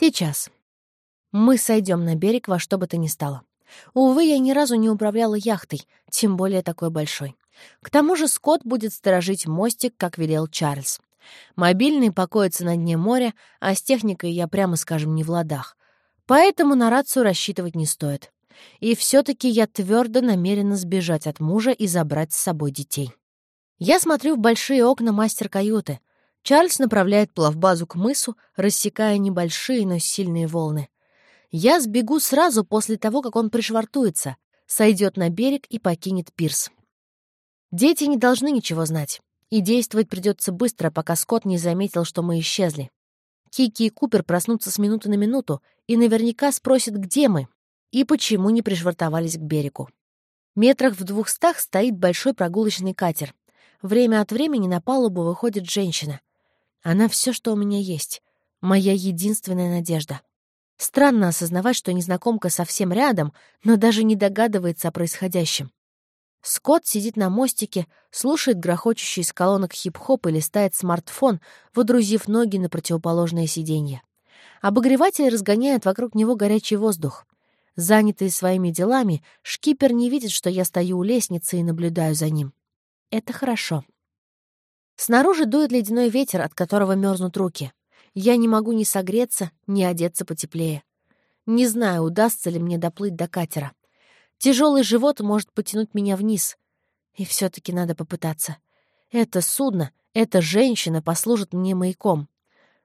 Сейчас. Мы сойдем на берег во что бы то ни стало. Увы, я ни разу не управляла яхтой, тем более такой большой. К тому же Скотт будет сторожить мостик, как велел Чарльз. Мобильный покоится на дне моря, а с техникой я, прямо скажем, не в ладах. Поэтому на рацию рассчитывать не стоит. И все-таки я твердо намерена сбежать от мужа и забрать с собой детей. Я смотрю в большие окна мастер-каюты. Чарльз направляет плавбазу к мысу, рассекая небольшие, но сильные волны. Я сбегу сразу после того, как он пришвартуется, сойдет на берег и покинет пирс. Дети не должны ничего знать, и действовать придется быстро, пока Скотт не заметил, что мы исчезли. Кики и Купер проснутся с минуты на минуту и наверняка спросят, где мы и почему не пришвартовались к берегу. Метрах в двухстах стоит большой прогулочный катер. Время от времени на палубу выходит женщина. Она все, что у меня есть. Моя единственная надежда. Странно осознавать, что незнакомка совсем рядом, но даже не догадывается о происходящем. Скотт сидит на мостике, слушает грохочущий из колонок хип-хоп и листает смартфон, водрузив ноги на противоположное сиденье. Обогреватель разгоняет вокруг него горячий воздух. Занятый своими делами, шкипер не видит, что я стою у лестницы и наблюдаю за ним. Это хорошо. Снаружи дует ледяной ветер, от которого мерзнут руки. Я не могу ни согреться, ни одеться потеплее. Не знаю, удастся ли мне доплыть до катера. Тяжелый живот может потянуть меня вниз. И все таки надо попытаться. Это судно, эта женщина послужит мне маяком.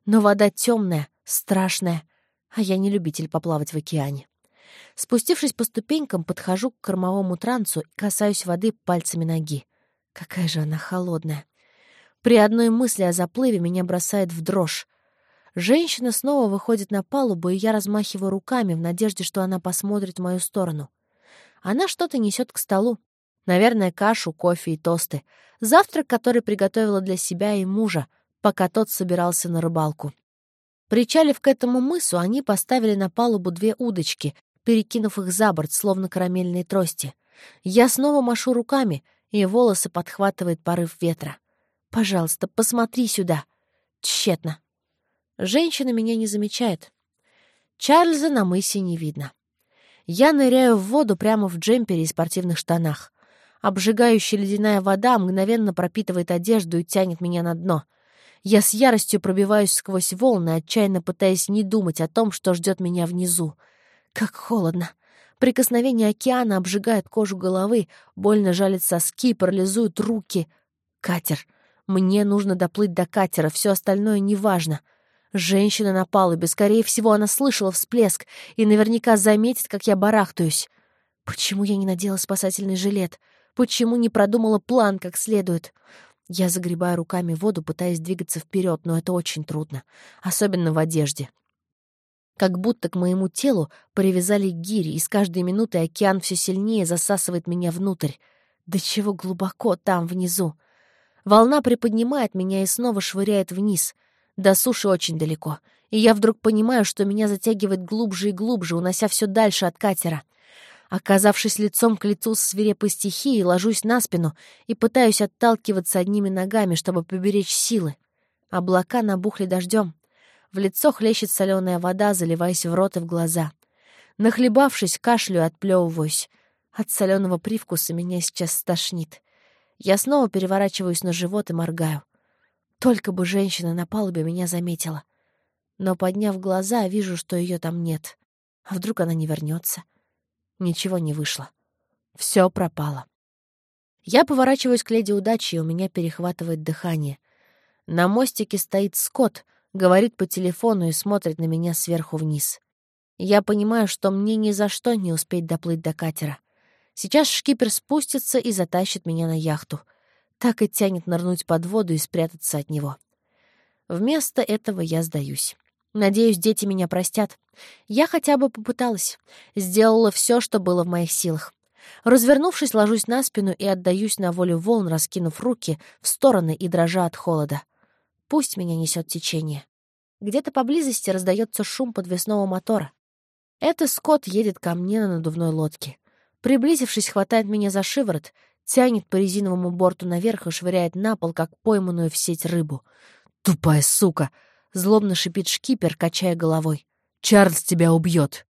Но вода темная, страшная, а я не любитель поплавать в океане. Спустившись по ступенькам, подхожу к кормовому трансу и касаюсь воды пальцами ноги. Какая же она холодная. При одной мысли о заплыве меня бросает в дрожь. Женщина снова выходит на палубу, и я размахиваю руками в надежде, что она посмотрит в мою сторону. Она что-то несет к столу. Наверное, кашу, кофе и тосты. Завтрак, который приготовила для себя и мужа, пока тот собирался на рыбалку. Причалив к этому мысу, они поставили на палубу две удочки, перекинув их за борт, словно карамельные трости. Я снова машу руками, и волосы подхватывает порыв ветра. «Пожалуйста, посмотри сюда!» Тщетно. Женщина меня не замечает. Чарльза на мысе не видно. Я ныряю в воду прямо в джемпере и спортивных штанах. Обжигающая ледяная вода мгновенно пропитывает одежду и тянет меня на дно. Я с яростью пробиваюсь сквозь волны, отчаянно пытаясь не думать о том, что ждет меня внизу. Как холодно. Прикосновение океана обжигает кожу головы, больно жалит соски, парализует руки. Катер. Мне нужно доплыть до катера, все остальное неважно. Женщина на палубе, скорее всего, она слышала всплеск и наверняка заметит, как я барахтаюсь. Почему я не надела спасательный жилет? Почему не продумала план как следует? Я загребаю руками воду, пытаясь двигаться вперед, но это очень трудно, особенно в одежде. Как будто к моему телу привязали гири, и с каждой минутой океан все сильнее засасывает меня внутрь. Да чего глубоко там, внизу. Волна приподнимает меня и снова швыряет вниз — до суши очень далеко, и я вдруг понимаю, что меня затягивает глубже и глубже, унося все дальше от катера. Оказавшись лицом к лицу с свирепой стихией, ложусь на спину и пытаюсь отталкиваться одними ногами, чтобы поберечь силы. Облака набухли дождем. В лицо хлещет соленая вода, заливаясь в рот и в глаза. Нахлебавшись, кашлю и отплевываюсь. От соленого привкуса меня сейчас стошнит. Я снова переворачиваюсь на живот и моргаю. Только бы женщина на палубе меня заметила. Но, подняв глаза, вижу, что ее там нет. А вдруг она не вернется? Ничего не вышло. Все пропало. Я поворачиваюсь к леди удачи, и у меня перехватывает дыхание. На мостике стоит Скотт, говорит по телефону и смотрит на меня сверху вниз. Я понимаю, что мне ни за что не успеть доплыть до катера. Сейчас шкипер спустится и затащит меня на яхту — так и тянет нырнуть под воду и спрятаться от него. Вместо этого я сдаюсь. Надеюсь, дети меня простят. Я хотя бы попыталась. Сделала все, что было в моих силах. Развернувшись, ложусь на спину и отдаюсь на волю волн, раскинув руки в стороны и дрожа от холода. Пусть меня несет течение. Где-то поблизости раздается шум подвесного мотора. Это Скотт едет ко мне на надувной лодке. Приблизившись, хватает меня за шиворот, тянет по резиновому борту наверх и швыряет на пол, как пойманную в сеть рыбу. «Тупая сука!» — злобно шипит шкипер, качая головой. Чарльз тебя убьет.